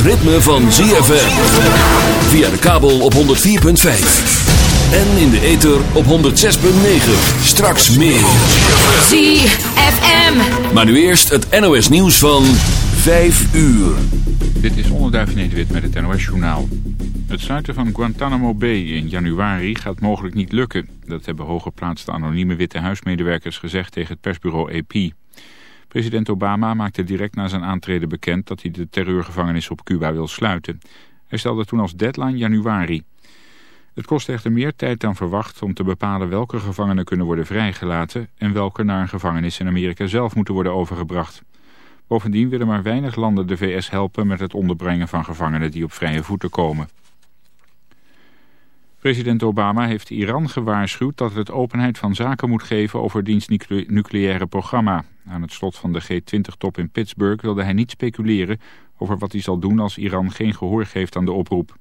van ZFM. Via de kabel op 104.5. En in de ether op 106.9. Straks meer. ZFM. Maar nu eerst het NOS nieuws van 5 uur. Dit is Onderduif Nederwit met het NOS journaal. Het sluiten van Guantanamo Bay in januari gaat mogelijk niet lukken. Dat hebben hooggeplaatste anonieme Witte Huismedewerkers gezegd tegen het persbureau AP. President Obama maakte direct na zijn aantreden bekend dat hij de terreurgevangenis op Cuba wil sluiten. Hij stelde toen als deadline januari. Het kost echter meer tijd dan verwacht om te bepalen welke gevangenen kunnen worden vrijgelaten en welke naar een gevangenis in Amerika zelf moeten worden overgebracht. Bovendien willen maar weinig landen de VS helpen met het onderbrengen van gevangenen die op vrije voeten komen. President Obama heeft Iran gewaarschuwd dat het openheid van zaken moet geven over diens nucleaire programma. Aan het slot van de G20-top in Pittsburgh wilde hij niet speculeren over wat hij zal doen als Iran geen gehoor geeft aan de oproep.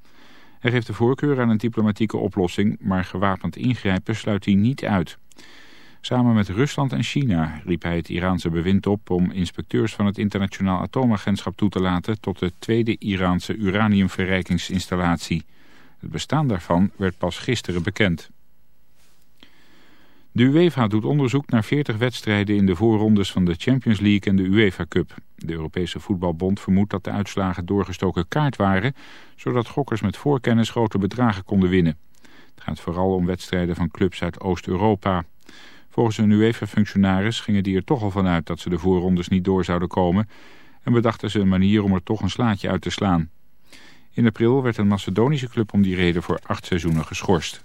Hij geeft de voorkeur aan een diplomatieke oplossing, maar gewapend ingrijpen sluit hij niet uit. Samen met Rusland en China riep hij het Iraanse bewind op om inspecteurs van het internationaal atoomagentschap toe te laten tot de tweede Iraanse uraniumverrijkingsinstallatie. Het bestaan daarvan werd pas gisteren bekend. De UEFA doet onderzoek naar 40 wedstrijden in de voorrondes van de Champions League en de UEFA Cup. De Europese Voetbalbond vermoedt dat de uitslagen doorgestoken kaart waren, zodat gokkers met voorkennis grote bedragen konden winnen. Het gaat vooral om wedstrijden van clubs uit Oost-Europa. Volgens een UEFA-functionaris gingen die er toch al van uit dat ze de voorrondes niet door zouden komen en bedachten ze een manier om er toch een slaatje uit te slaan. In april werd een Macedonische club om die reden voor acht seizoenen geschorst.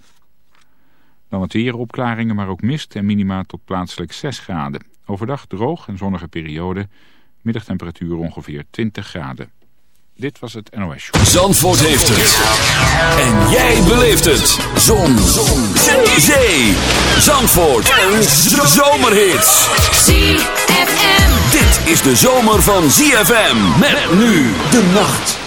Dan het weer opklaringen, maar ook mist en minima tot plaatselijk 6 graden. Overdag droog en zonnige periode. Middagtemperatuur ongeveer 20 graden. Dit was het NOS Show. Zandvoort heeft het. En jij beleeft het. Zon. Zon. Zee. Zandvoort. Een zomerhit. ZFM. Dit is de zomer van ZFM. Met nu de nacht.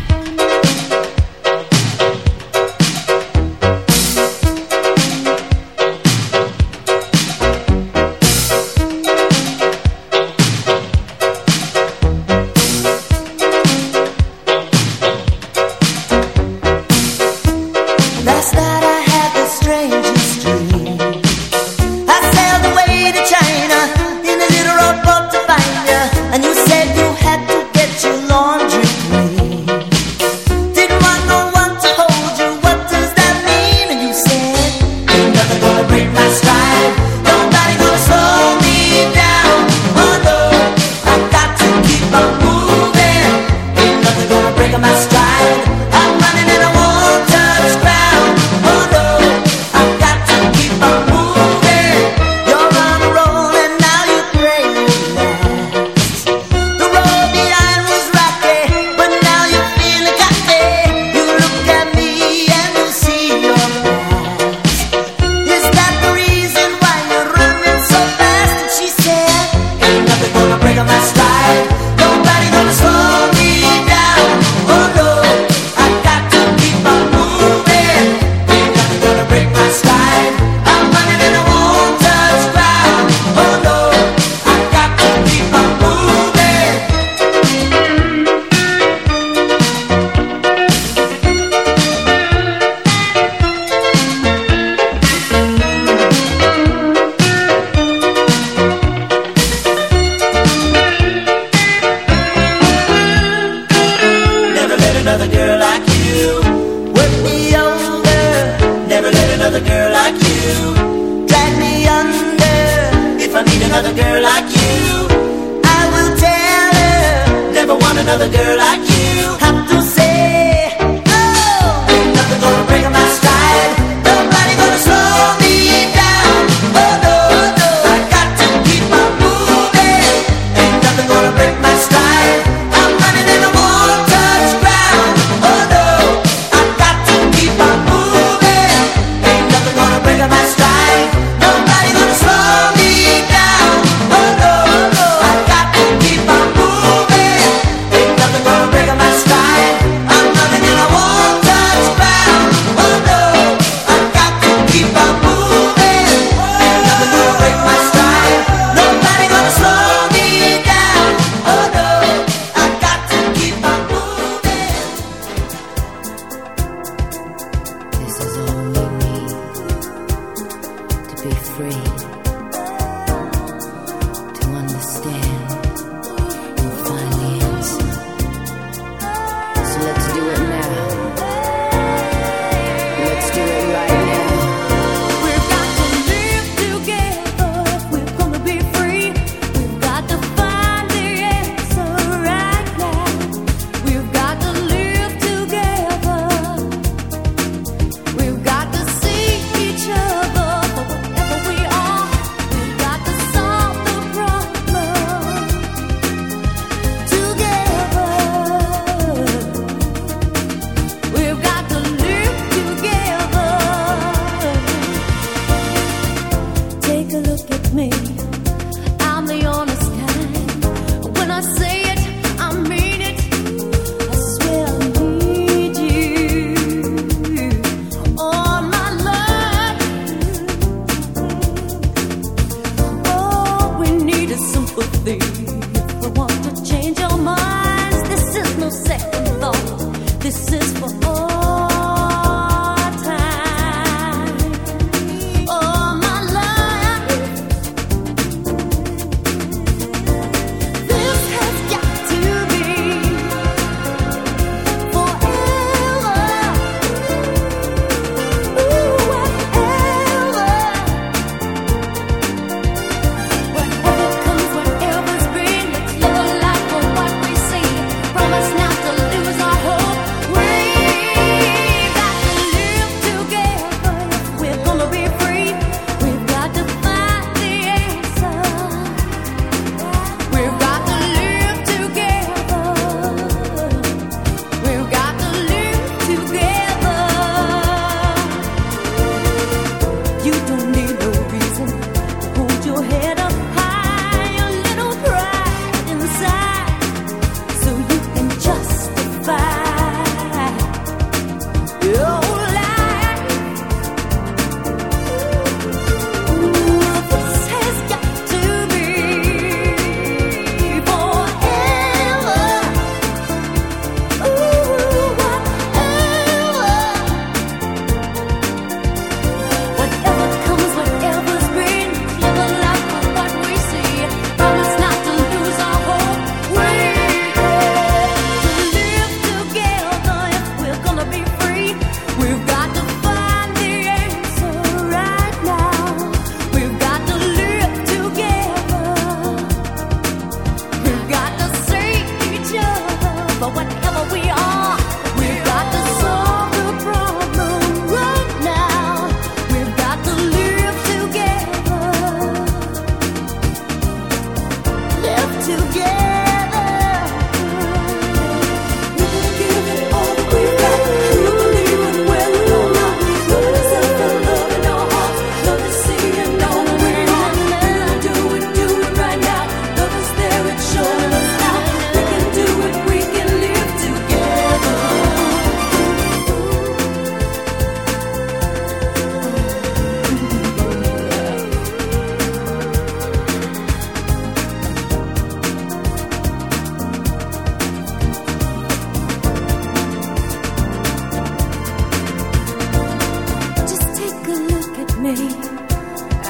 be free to understand.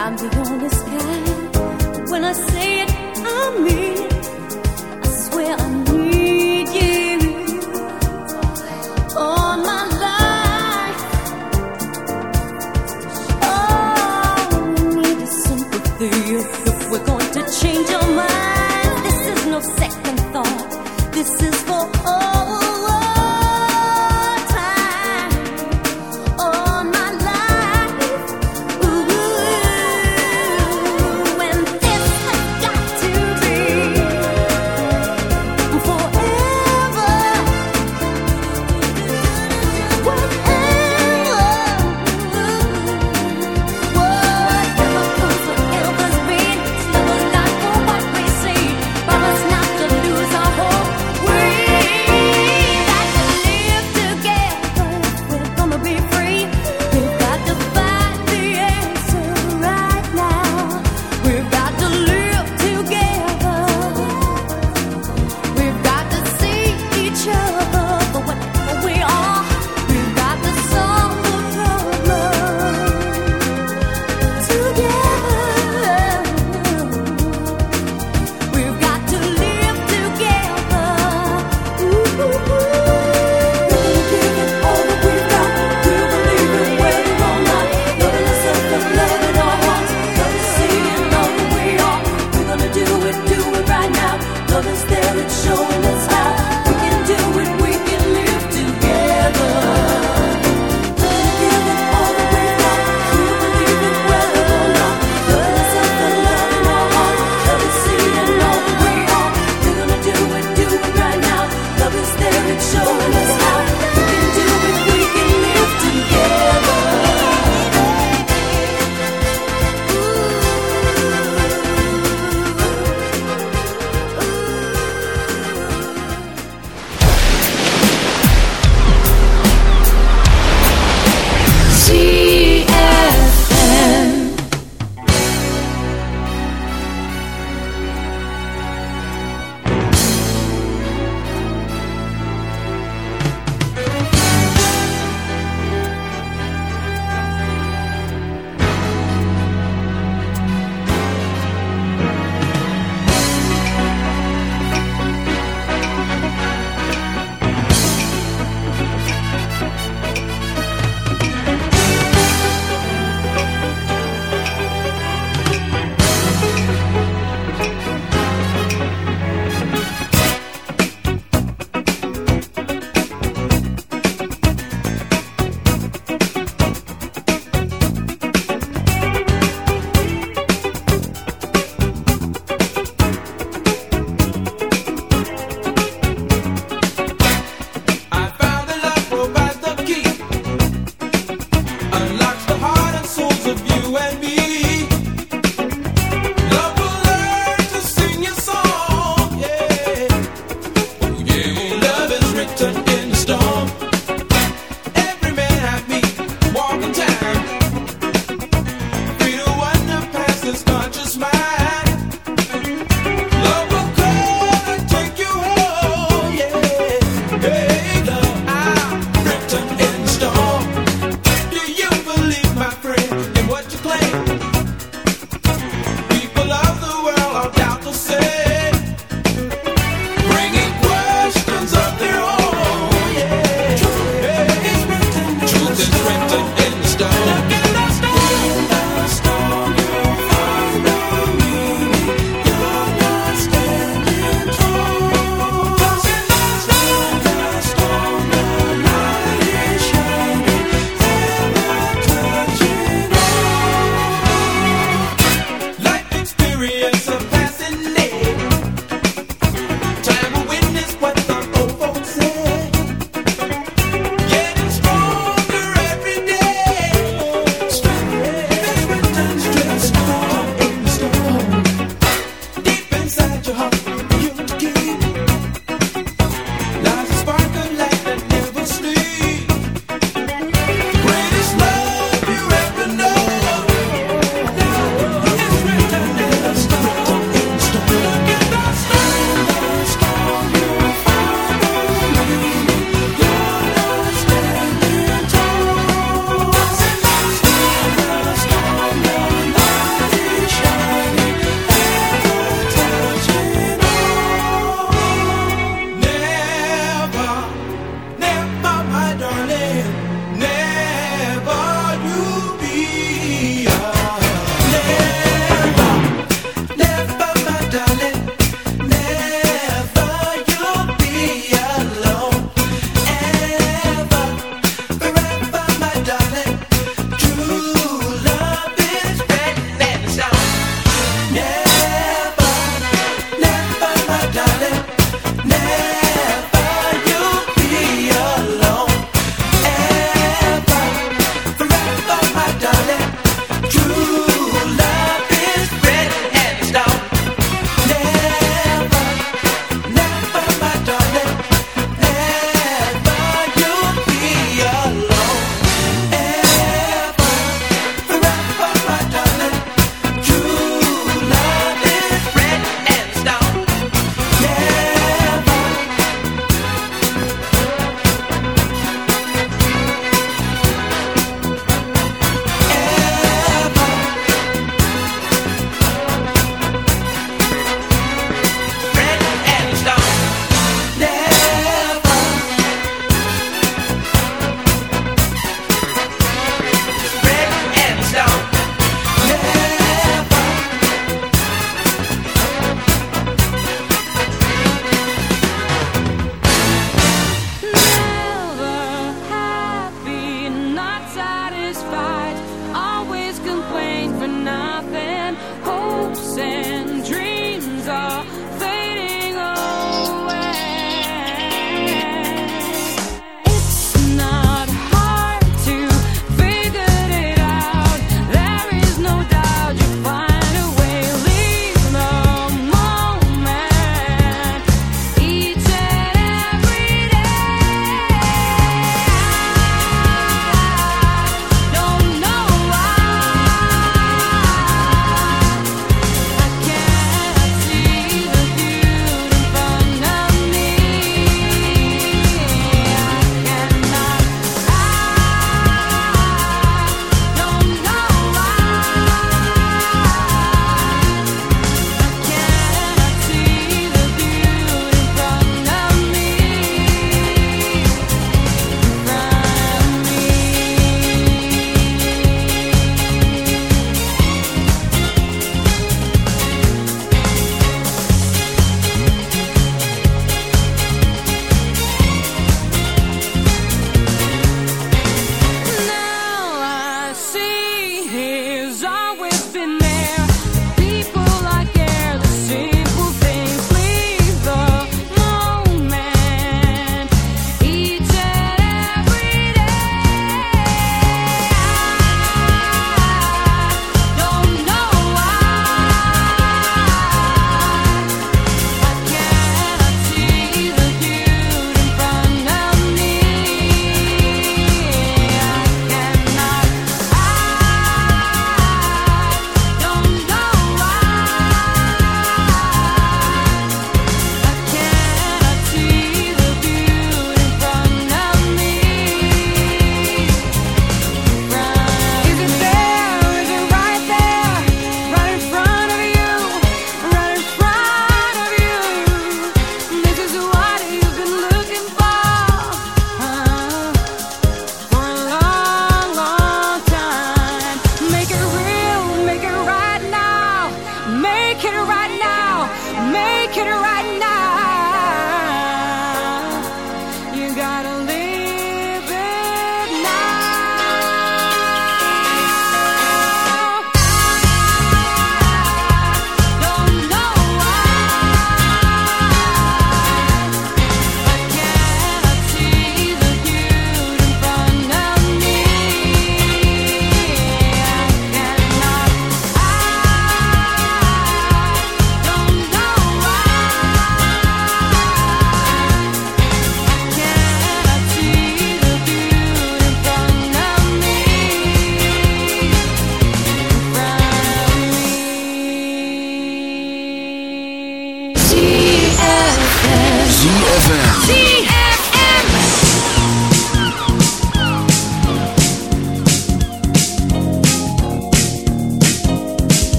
I'm the honest guy. When I say it, I mean it. I swear I need you all my life. Oh, we need the sympathy if, we're going to change our mind, This is no second thought. This is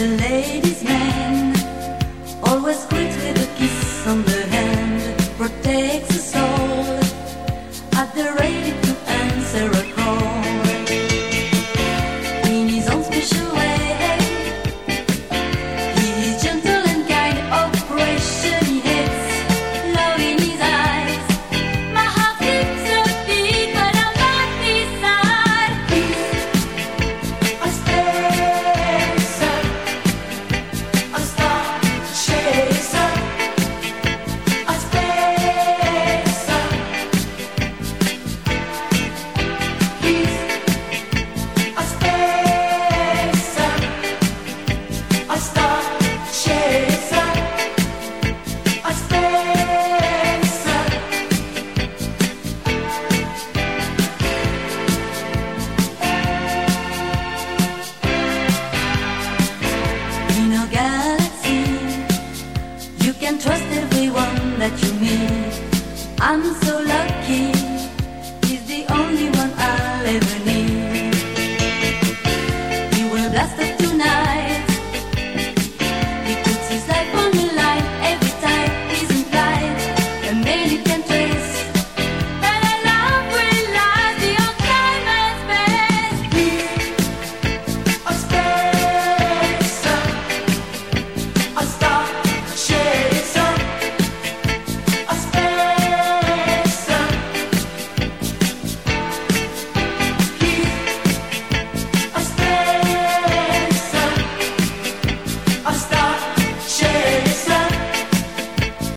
the ladies' man.